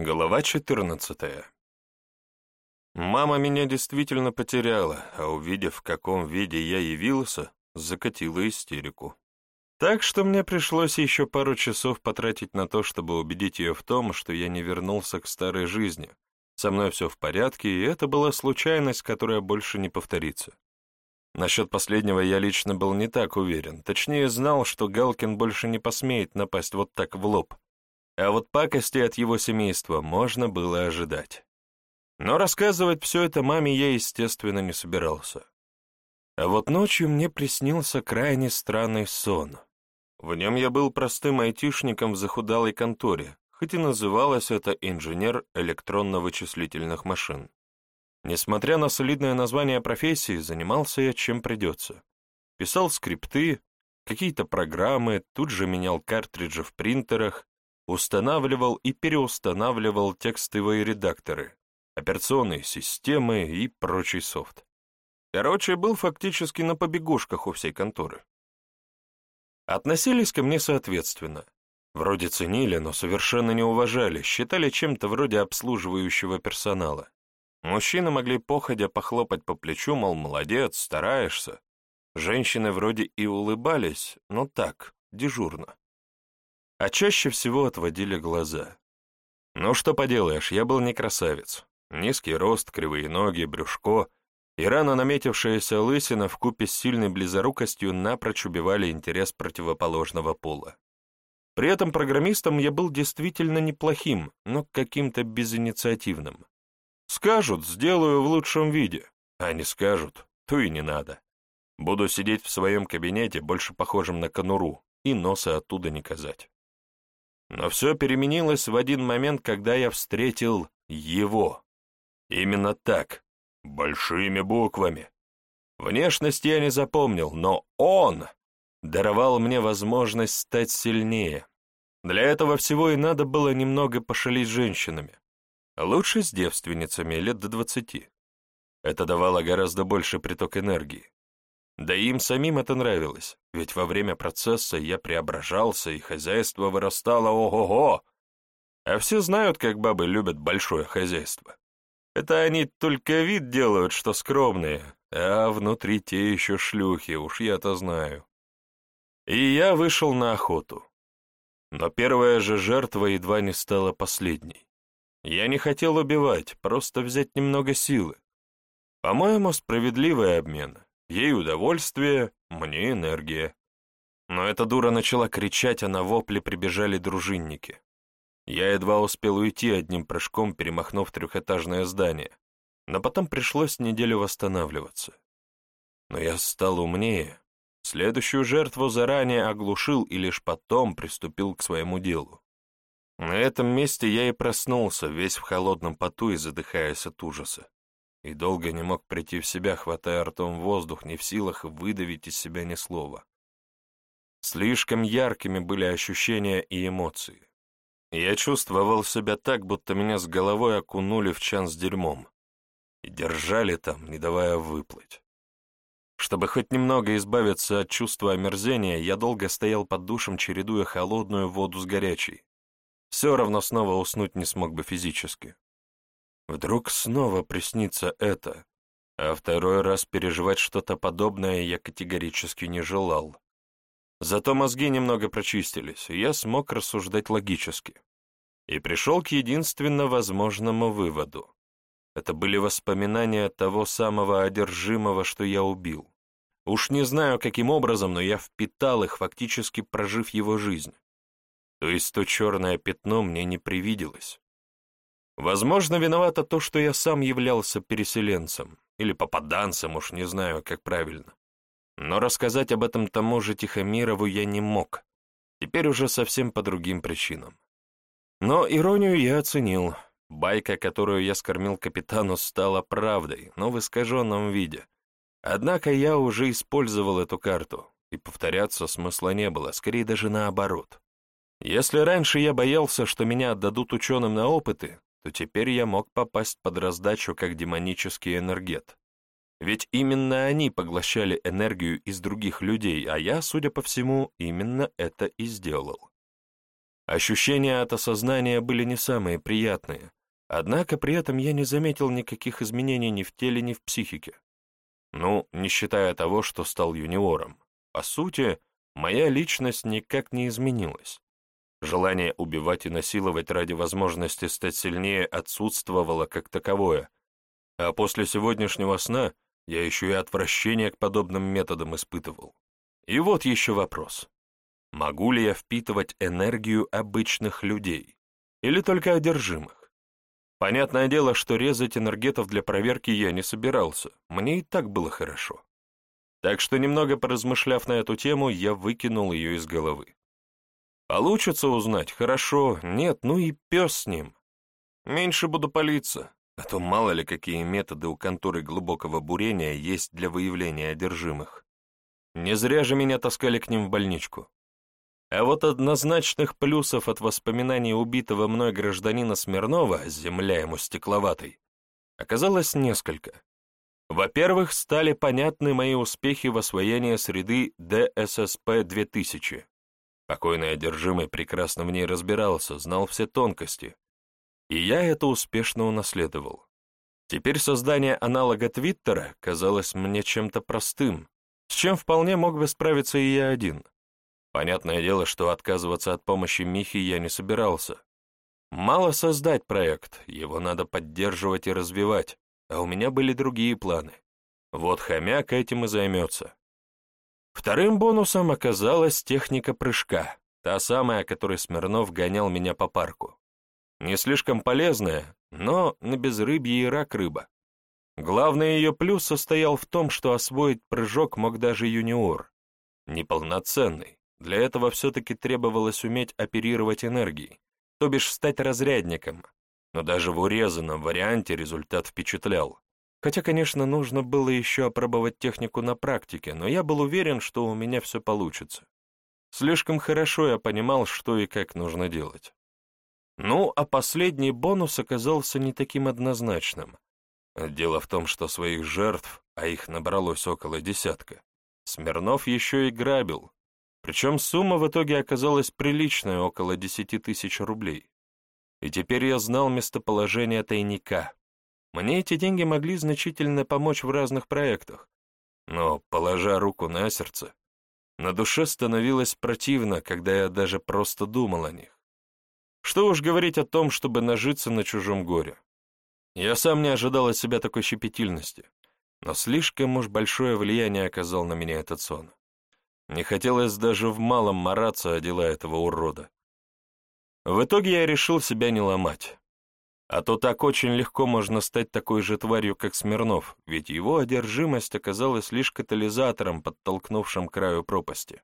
Глава 14 Мама меня действительно потеряла, а увидев, в каком виде я явился, закатила истерику. Так что мне пришлось еще пару часов потратить на то, чтобы убедить ее в том, что я не вернулся к старой жизни. Со мной все в порядке, и это была случайность, которая больше не повторится. Насчет последнего я лично был не так уверен, точнее знал, что Галкин больше не посмеет напасть вот так в лоб, а вот пакости от его семейства можно было ожидать. Но рассказывать все это маме я, естественно, не собирался. А вот ночью мне приснился крайне странный сон. В нем я был простым айтишником в захудалой конторе, хоть и называлось это инженер электронно-вычислительных машин. Несмотря на солидное название профессии, занимался я чем придется. Писал скрипты, какие-то программы, тут же менял картриджи в принтерах, устанавливал и переустанавливал текстовые редакторы, операционные системы и прочий софт. Короче, был фактически на побегушках у всей конторы. Относились ко мне соответственно. Вроде ценили, но совершенно не уважали, считали чем-то вроде обслуживающего персонала. Мужчины могли походя похлопать по плечу, мол, молодец, стараешься. Женщины вроде и улыбались, но так, дежурно а чаще всего отводили глаза. Ну что поделаешь, я был не красавец. Низкий рост, кривые ноги, брюшко и рано наметившаяся лысина вкупе с сильной близорукостью напрочь убивали интерес противоположного пола. При этом программистом я был действительно неплохим, но каким-то безинициативным. Скажут, сделаю в лучшем виде, а не скажут, то и не надо. Буду сидеть в своем кабинете, больше похожим на конуру, и носа оттуда не казать. Но все переменилось в один момент, когда я встретил его. Именно так, большими буквами. Внешность я не запомнил, но он даровал мне возможность стать сильнее. Для этого всего и надо было немного пошалить женщинами. Лучше с девственницами лет до двадцати. Это давало гораздо больше приток энергии. Да и им самим это нравилось, ведь во время процесса я преображался, и хозяйство вырастало ого-го. А все знают, как бабы любят большое хозяйство. Это они только вид делают, что скромные, а внутри те еще шлюхи, уж я-то знаю. И я вышел на охоту. Но первая же жертва едва не стала последней. Я не хотел убивать, просто взять немного силы. По-моему, справедливый обмен. Ей удовольствие, мне энергия. Но эта дура начала кричать, а на вопли прибежали дружинники. Я едва успел уйти одним прыжком, перемахнув трехэтажное здание, но потом пришлось неделю восстанавливаться. Но я стал умнее. Следующую жертву заранее оглушил и лишь потом приступил к своему делу. На этом месте я и проснулся, весь в холодном поту и задыхаясь от ужаса и долго не мог прийти в себя, хватая ртом воздух, не в силах выдавить из себя ни слова. Слишком яркими были ощущения и эмоции. Я чувствовал себя так, будто меня с головой окунули в чан с дерьмом и держали там, не давая выплыть. Чтобы хоть немного избавиться от чувства омерзения, я долго стоял под душем, чередуя холодную воду с горячей. Все равно снова уснуть не смог бы физически. Вдруг снова приснится это, а второй раз переживать что-то подобное я категорически не желал. Зато мозги немного прочистились, и я смог рассуждать логически. И пришел к единственно возможному выводу. Это были воспоминания того самого одержимого, что я убил. Уж не знаю, каким образом, но я впитал их, фактически прожив его жизнь. То есть то черное пятно мне не привиделось. Возможно, виновато то, что я сам являлся переселенцем, или попаданцем, уж не знаю, как правильно. Но рассказать об этом тому же Тихомирову я не мог, теперь уже совсем по другим причинам. Но иронию я оценил. Байка, которую я скормил капитану, стала правдой, но в искаженном виде. Однако я уже использовал эту карту, и повторяться смысла не было, скорее даже наоборот. Если раньше я боялся, что меня отдадут ученым на опыты, то теперь я мог попасть под раздачу как демонический энергет. Ведь именно они поглощали энергию из других людей, а я, судя по всему, именно это и сделал. Ощущения от осознания были не самые приятные, однако при этом я не заметил никаких изменений ни в теле, ни в психике. Ну, не считая того, что стал юниором. По сути, моя личность никак не изменилась. Желание убивать и насиловать ради возможности стать сильнее отсутствовало как таковое, а после сегодняшнего сна я еще и отвращение к подобным методам испытывал. И вот еще вопрос. Могу ли я впитывать энергию обычных людей? Или только одержимых? Понятное дело, что резать энергетов для проверки я не собирался, мне и так было хорошо. Так что, немного поразмышляв на эту тему, я выкинул ее из головы. Получится узнать, хорошо, нет, ну и пес с ним. Меньше буду палиться, а то мало ли какие методы у конторы глубокого бурения есть для выявления одержимых. Не зря же меня таскали к ним в больничку. А вот однозначных плюсов от воспоминаний убитого мной гражданина Смирнова, земля ему стекловатой, оказалось несколько. Во-первых, стали понятны мои успехи в освоении среды ДССП-2000. Покойный одержимый прекрасно в ней разбирался, знал все тонкости. И я это успешно унаследовал. Теперь создание аналога Твиттера казалось мне чем-то простым, с чем вполне мог бы справиться и я один. Понятное дело, что отказываться от помощи Михи я не собирался. Мало создать проект, его надо поддерживать и развивать, а у меня были другие планы. Вот хомяк этим и займется. Вторым бонусом оказалась техника прыжка, та самая, которой Смирнов гонял меня по парку. Не слишком полезная, но на безрыбье и рак рыба. Главный ее плюс состоял в том, что освоить прыжок мог даже юниор. Неполноценный. Для этого все-таки требовалось уметь оперировать энергией, то бишь стать разрядником. Но даже в урезанном варианте результат впечатлял. Хотя, конечно, нужно было еще опробовать технику на практике, но я был уверен, что у меня все получится. Слишком хорошо я понимал, что и как нужно делать. Ну, а последний бонус оказался не таким однозначным. Дело в том, что своих жертв, а их набралось около десятка, Смирнов еще и грабил. Причем сумма в итоге оказалась приличная, около десяти тысяч рублей. И теперь я знал местоположение тайника. Мне эти деньги могли значительно помочь в разных проектах. Но, положа руку на сердце, на душе становилось противно, когда я даже просто думал о них. Что уж говорить о том, чтобы нажиться на чужом горе. Я сам не ожидал от себя такой щепетильности, но слишком уж большое влияние оказал на меня этот сон. Не хотелось даже в малом мараться о дела этого урода. В итоге я решил себя не ломать. А то так очень легко можно стать такой же тварью, как Смирнов, ведь его одержимость оказалась лишь катализатором, подтолкнувшим к краю пропасти.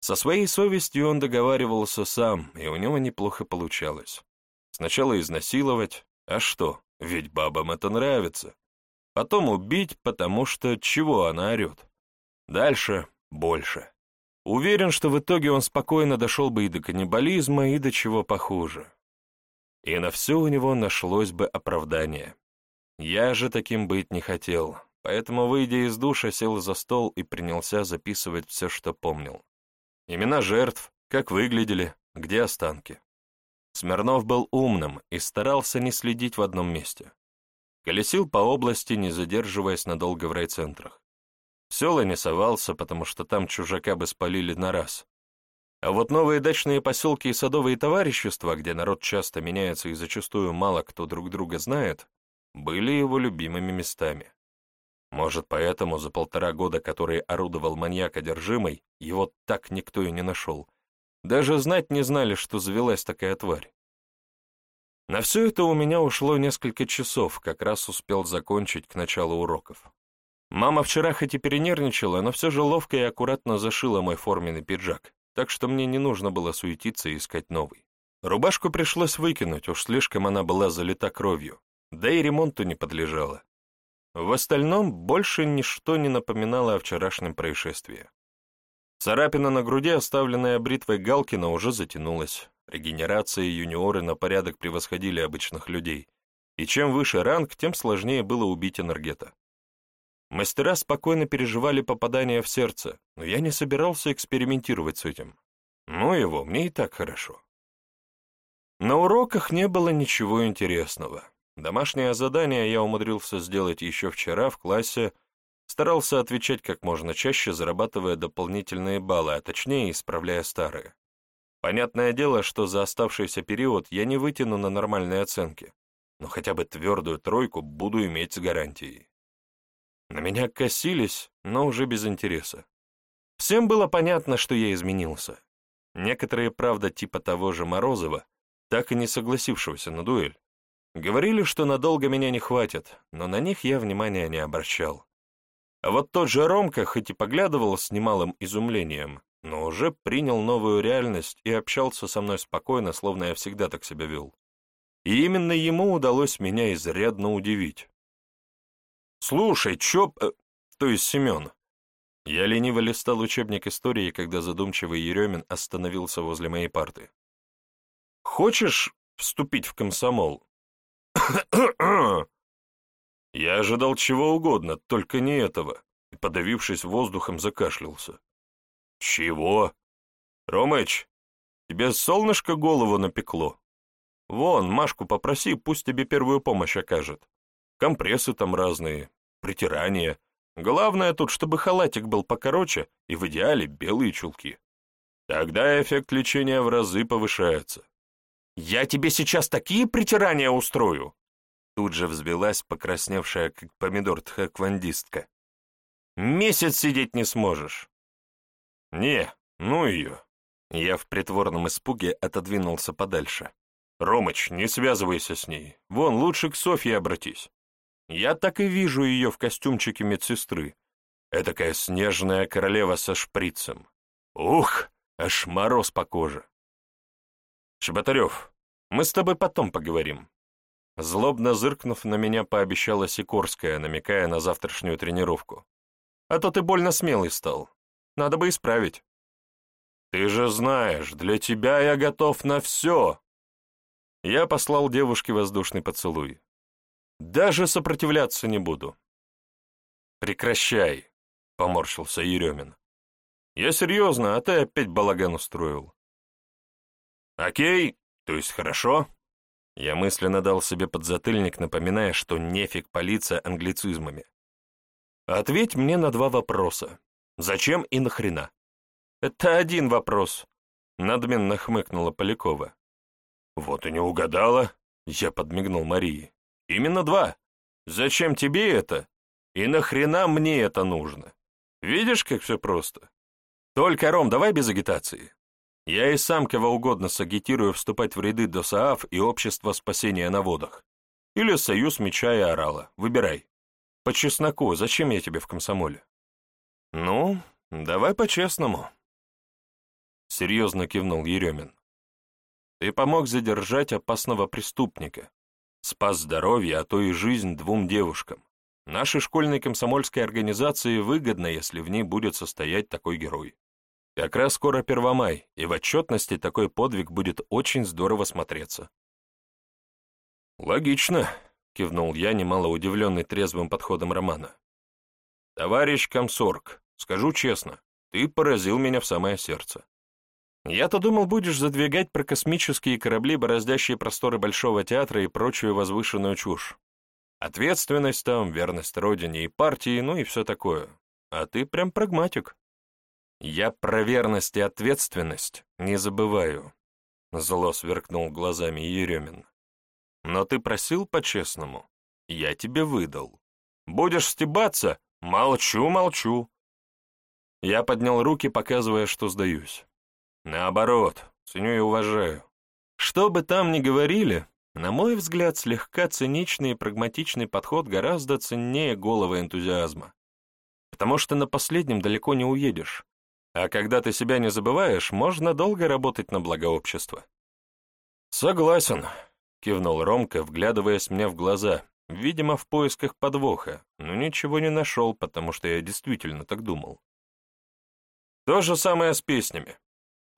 Со своей совестью он договаривался сам, и у него неплохо получалось. Сначала изнасиловать, а что, ведь бабам это нравится. Потом убить, потому что чего она орет. Дальше больше. Уверен, что в итоге он спокойно дошел бы и до каннибализма, и до чего похуже. И на все у него нашлось бы оправдание. Я же таким быть не хотел, поэтому, выйдя из душа, сел за стол и принялся записывать все, что помнил. Имена жертв, как выглядели, где останки. Смирнов был умным и старался не следить в одном месте. Колесил по области, не задерживаясь надолго в райцентрах. В села не совался, потому что там чужака бы спалили на раз. А вот новые дачные поселки и садовые товарищества, где народ часто меняется и зачастую мало кто друг друга знает, были его любимыми местами. Может, поэтому за полтора года, которые орудовал маньяк одержимый, его так никто и не нашел. Даже знать не знали, что завелась такая тварь. На все это у меня ушло несколько часов, как раз успел закончить к началу уроков. Мама вчера хоть и перенервничала, но все же ловко и аккуратно зашила мой форменный пиджак так что мне не нужно было суетиться и искать новый. Рубашку пришлось выкинуть, уж слишком она была залита кровью, да и ремонту не подлежала. В остальном больше ничто не напоминало о вчерашнем происшествии. Царапина на груди, оставленная бритвой Галкина, уже затянулась. Регенерация и юниоры на порядок превосходили обычных людей, и чем выше ранг, тем сложнее было убить энергета. Мастера спокойно переживали попадание в сердце, но я не собирался экспериментировать с этим. Ну его, мне и так хорошо. На уроках не было ничего интересного. Домашнее задание я умудрился сделать еще вчера в классе, старался отвечать как можно чаще, зарабатывая дополнительные баллы, а точнее исправляя старые. Понятное дело, что за оставшийся период я не вытяну на нормальные оценки, но хотя бы твердую тройку буду иметь с гарантией. На меня косились, но уже без интереса. Всем было понятно, что я изменился. Некоторые, правда, типа того же Морозова, так и не согласившегося на дуэль, Говорили, что надолго меня не хватит, но на них я внимания не обращал. А вот тот же Ромка, хоть и поглядывал с немалым изумлением, но уже принял новую реальность и общался со мной спокойно, словно я всегда так себя вел. И именно ему удалось меня изрядно удивить. «Слушай, чё...» э, То есть Семен. Я лениво листал учебник истории, когда задумчивый Еремин остановился возле моей парты. «Хочешь вступить в комсомол?» Я ожидал чего угодно, только не этого, и, подавившись воздухом, закашлялся. «Чего? Ромыч, тебе солнышко голову напекло? Вон, Машку попроси, пусть тебе первую помощь окажет. Компрессы там разные, притирания. Главное тут, чтобы халатик был покороче и в идеале белые чулки. Тогда эффект лечения в разы повышается. «Я тебе сейчас такие притирания устрою!» Тут же взбилась покрасневшая, как помидор, тхэквондистка. «Месяц сидеть не сможешь!» «Не, ну ее!» Я в притворном испуге отодвинулся подальше. «Ромыч, не связывайся с ней. Вон, лучше к Софье обратись. Я так и вижу ее в костюмчике медсестры. Этакая снежная королева со шприцем. Ух, аж мороз по коже. «Шеботарев, мы с тобой потом поговорим». Злобно зыркнув на меня, пообещала Сикорская, намекая на завтрашнюю тренировку. «А то ты больно смелый стал. Надо бы исправить». «Ты же знаешь, для тебя я готов на все!» Я послал девушке воздушный поцелуй. «Даже сопротивляться не буду». «Прекращай», — поморщился Еремин. «Я серьезно, а ты опять балаган устроил. «Окей, то есть хорошо?» Я мысленно дал себе подзатыльник, напоминая, что нефиг палиться англицизмами. «Ответь мне на два вопроса. Зачем и нахрена?» «Это один вопрос», — надменно хмыкнула Полякова. «Вот и не угадала», — я подмигнул Марии. «Именно два. Зачем тебе это? И нахрена мне это нужно? Видишь, как все просто? Только, Ром, давай без агитации. Я и сам кого угодно сагитирую вступать в ряды ДОСААФ и Общества спасения на водах. Или Союз меча и орала. Выбирай. По чесноку, зачем я тебе в комсомоле? Ну, давай по-честному. Серьезно кивнул Еремин. Ты помог задержать опасного преступника. Спас здоровье, а то и жизнь двум девушкам. Нашей школьной комсомольской организации выгодно, если в ней будет состоять такой герой. Как раз скоро Первомай, и в отчетности такой подвиг будет очень здорово смотреться. «Логично», — кивнул я, немало удивленный трезвым подходом Романа. «Товарищ комсорг, скажу честно, ты поразил меня в самое сердце. Я-то думал, будешь задвигать про космические корабли, бороздящие просторы Большого театра и прочую возвышенную чушь. Ответственность там, верность родине и партии, ну и все такое. А ты прям прагматик. «Я про верность и ответственность не забываю», — зло сверкнул глазами Еремин. «Но ты просил по-честному, я тебе выдал. Будешь стебаться? Молчу, молчу». Я поднял руки, показывая, что сдаюсь. Наоборот, ценю и уважаю. Что бы там ни говорили, на мой взгляд, слегка циничный и прагматичный подход гораздо ценнее голого энтузиазма. Потому что на последнем далеко не уедешь. А когда ты себя не забываешь, можно долго работать на благо общества. Согласен, кивнул Ромка, вглядываясь мне в глаза, видимо, в поисках подвоха, но ничего не нашел, потому что я действительно так думал. То же самое с песнями.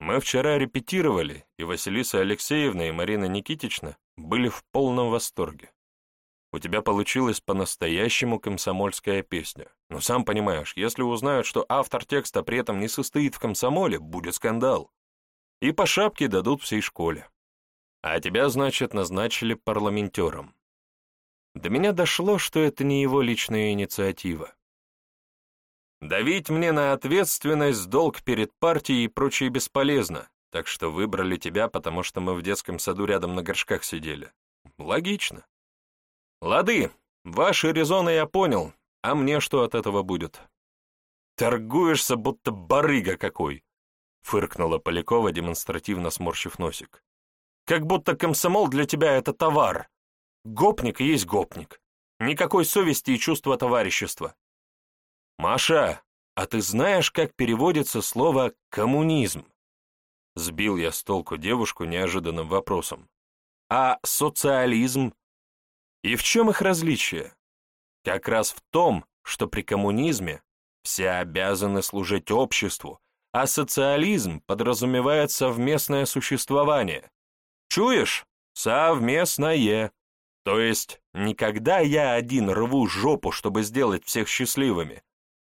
Мы вчера репетировали, и Василиса Алексеевна и Марина Никитична были в полном восторге. У тебя получилась по-настоящему комсомольская песня. Но сам понимаешь, если узнают, что автор текста при этом не состоит в комсомоле, будет скандал. И по шапке дадут всей школе. А тебя, значит, назначили парламентером. До меня дошло, что это не его личная инициатива. Давить мне на ответственность, долг перед партией и прочее бесполезно, так что выбрали тебя, потому что мы в детском саду рядом на горшках сидели. Логично. Лады, ваши резоны я понял, а мне что от этого будет? Торгуешься, будто барыга какой, фыркнула Полякова, демонстративно сморщив носик. Как будто комсомол для тебя — это товар. Гопник и есть гопник. Никакой совести и чувства товарищества. Маша, а ты знаешь, как переводится слово «коммунизм»? Сбил я с толку девушку неожиданным вопросом. А социализм? И в чем их различие? Как раз в том, что при коммунизме все обязаны служить обществу, а социализм подразумевает совместное существование. Чуешь? Совместное. То есть, никогда я один рву жопу, чтобы сделать всех счастливыми,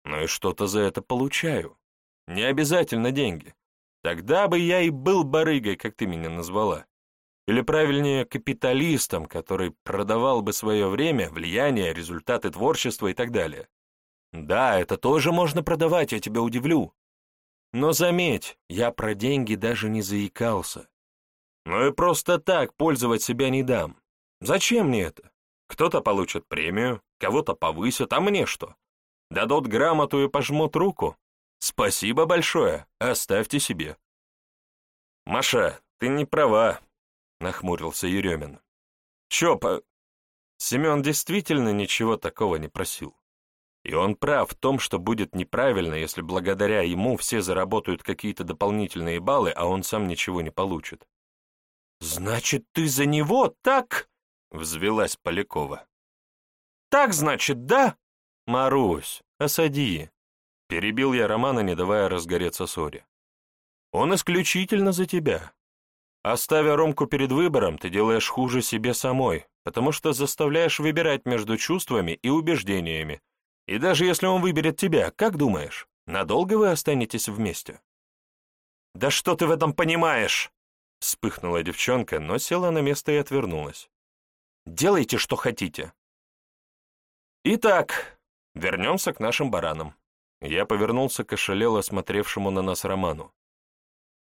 но и что-то за это получаю. Не обязательно деньги. Тогда бы я и был барыгой, как ты меня назвала. Или правильнее, капиталистом, который продавал бы свое время, влияние, результаты творчества и так далее. Да, это тоже можно продавать, я тебя удивлю. Но заметь, я про деньги даже не заикался. Ну и просто так пользовать себя не дам. Зачем мне это? Кто-то получит премию, кого-то повысят, а мне что? Дадут грамоту и пожмут руку? Спасибо большое, оставьте себе. Маша, ты не права, нахмурился Еремин. Чё по... Семен действительно ничего такого не просил. И он прав в том, что будет неправильно, если благодаря ему все заработают какие-то дополнительные баллы, а он сам ничего не получит. «Значит, ты за него так?» — взвелась Полякова. «Так, значит, да?» «Марусь, осади!» — перебил я Романа, не давая разгореться ссоре. «Он исключительно за тебя. Оставя Ромку перед выбором, ты делаешь хуже себе самой, потому что заставляешь выбирать между чувствами и убеждениями, и даже если он выберет тебя, как думаешь, надолго вы останетесь вместе?» «Да что ты в этом понимаешь?» Вспыхнула девчонка, но села на место и отвернулась. «Делайте, что хотите». «Итак, вернемся к нашим баранам». Я повернулся к ошалело смотревшему на нас Роману.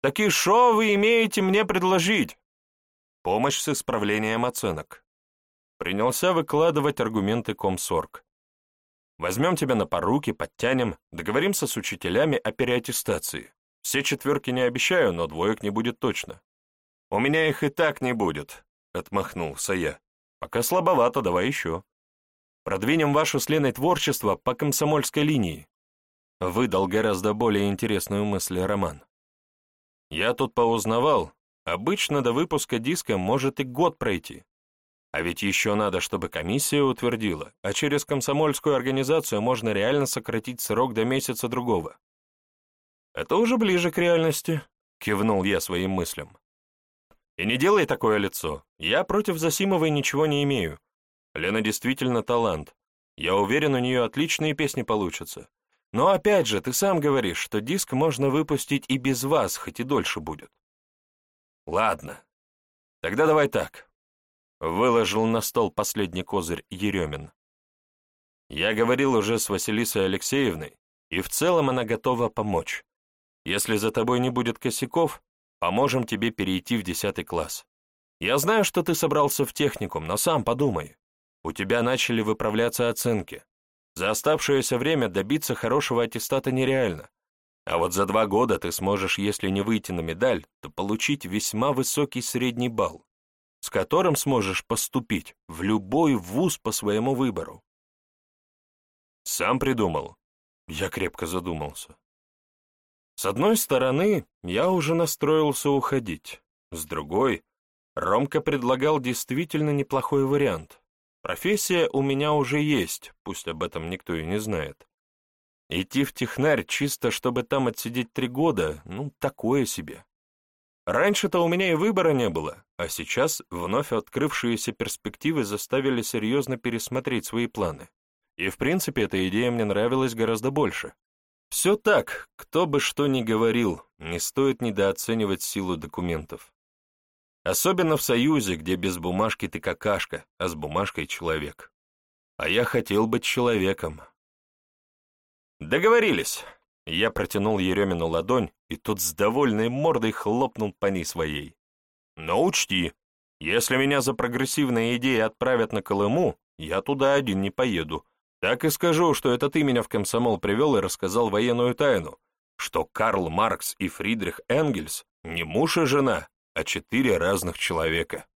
«Так и что вы имеете мне предложить?» «Помощь с исправлением оценок». Принялся выкладывать аргументы комсорг. Возьмем тебя на поруки, подтянем, договоримся с учителями о переаттестации. Все четверки не обещаю, но двоек не будет точно. У меня их и так не будет, — отмахнулся я. Пока слабовато, давай еще. Продвинем ваше с Леной творчество по комсомольской линии. Выдал гораздо более интересную мысль Роман. Я тут поузнавал, обычно до выпуска диска может и год пройти. А ведь еще надо, чтобы комиссия утвердила, а через комсомольскую организацию можно реально сократить срок до месяца другого. Это уже ближе к реальности, кивнул я своим мыслям. И не делай такое лицо. Я против Засимовой ничего не имею. Лена действительно талант. Я уверен, у нее отличные песни получатся. Но опять же, ты сам говоришь, что диск можно выпустить и без вас, хоть и дольше будет. Ладно. Тогда давай так. Выложил на стол последний козырь Еремин. Я говорил уже с Василисой Алексеевной, и в целом она готова помочь. Если за тобой не будет косяков, поможем тебе перейти в десятый класс. Я знаю, что ты собрался в техникум, но сам подумай. У тебя начали выправляться оценки. За оставшееся время добиться хорошего аттестата нереально. А вот за два года ты сможешь, если не выйти на медаль, то получить весьма высокий средний балл с которым сможешь поступить в любой вуз по своему выбору. Сам придумал. Я крепко задумался. С одной стороны, я уже настроился уходить. С другой, Ромка предлагал действительно неплохой вариант. Профессия у меня уже есть, пусть об этом никто и не знает. Идти в технарь чисто, чтобы там отсидеть три года, ну, такое себе. Раньше-то у меня и выбора не было, а сейчас вновь открывшиеся перспективы заставили серьезно пересмотреть свои планы. И в принципе эта идея мне нравилась гораздо больше. Все так, кто бы что ни говорил, не стоит недооценивать силу документов. Особенно в Союзе, где без бумажки ты какашка, а с бумажкой человек. А я хотел быть человеком. Договорились. Я протянул Еремину ладонь, и тот с довольной мордой хлопнул по ней своей. Но учти, если меня за прогрессивные идеи отправят на Колыму, я туда один не поеду. Так и скажу, что это ты меня в комсомол привел и рассказал военную тайну, что Карл Маркс и Фридрих Энгельс не муж и жена, а четыре разных человека.